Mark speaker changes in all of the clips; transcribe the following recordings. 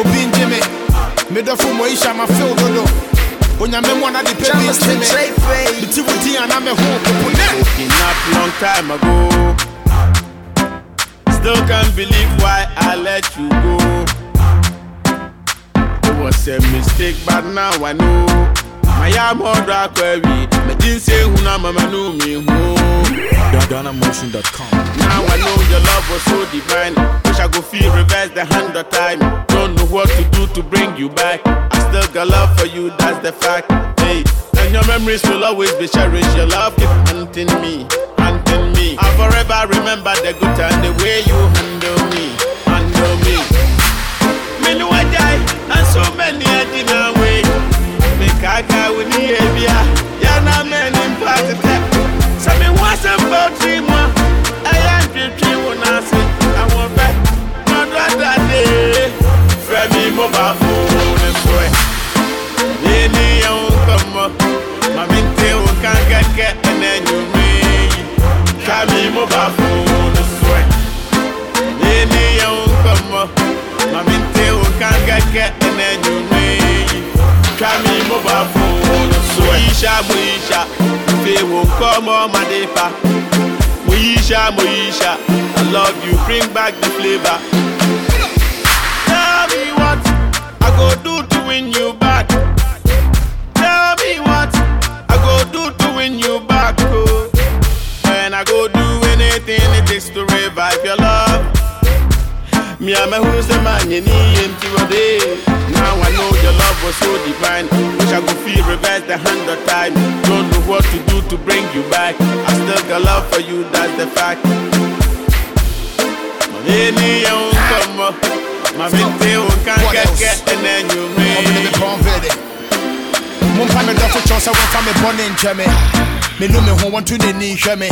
Speaker 1: obi ngye me medɔfo mɔisha ma feel dodo onyame mu ana de pɛ bi nkye me meti wo din ana mɛho popo nɛ
Speaker 2: Broken up long time ago. Still can't believe why I let you go. It was a mistake, but now I know. My am all dark query. Me didn't say who na mama knew me who.
Speaker 3: GhanaMotion.com.
Speaker 2: Now I know your love was so divine. Wish I could feel reverse the hand of time. Don't know what to do to bring you back. I still got love for you, that's the fact. Hey, and your memories will always be cherished. Your love keep haunting me, haunting me. I forever remember the good time, the way you handle me, handle. Me say I want back. Not that day. Femi mobile phone Moisha, Moisha. Fe won't come on my day pa. Moisha, Moisha, I love you, bring back the flavor. Tell me what I go do to win you back. Tell me what I go do to win you back. Oh. And I go do anything it takes to revive your love. Me and my who's you need empty one reverse the hand of time. Don't know what to do to bring you back. I still got love for you, that's the fact. Any young come up, my mente can't get get and then you
Speaker 1: ɔmene me
Speaker 2: ring.
Speaker 1: pɔn vɛde mompa me dɔfo kyɛw sɛ wɔmfa me bɔne nkyɛ me menu me ho wɔnto n'ani nhwɛ me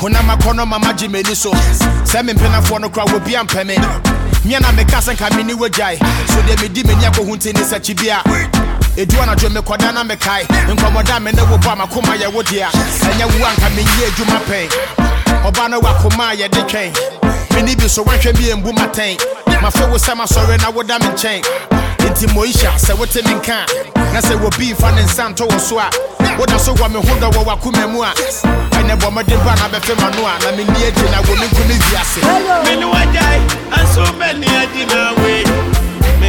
Speaker 1: honam akɔnnɔ ma magye m'ani so sɛ mempenafoɔ no kora wɔbi ampɛ me na meka sɛ nka mene wagyae so deɛ medi m'ani akɔhu nti ne sɛkyi bi a ɛdu anadwo mekɔda na mekae nkɔmmɔda me ne wo bɔ a makoma yɛ wo dea ɛnyɛ wo anka menyɛ adwuma pɛn ɔba no wakoma a yɛde twɛn mene bi so woanhwɛ mi ɛmbu matɛn mafe wo sɛ masɔre na woda me nkyɛn enti moisha sɛ wote me nka. A, na sɛ wɔbii fa ne nsa nto wo so a. Woda so wɔ me ho dɔ wɔ wakoma mu a. Ɛnɛ bɔ ba na bɛfɛ m'ano a. Na menni agye na wɔ me nko me wiase
Speaker 2: Me know I die, and so many I did not wait. Me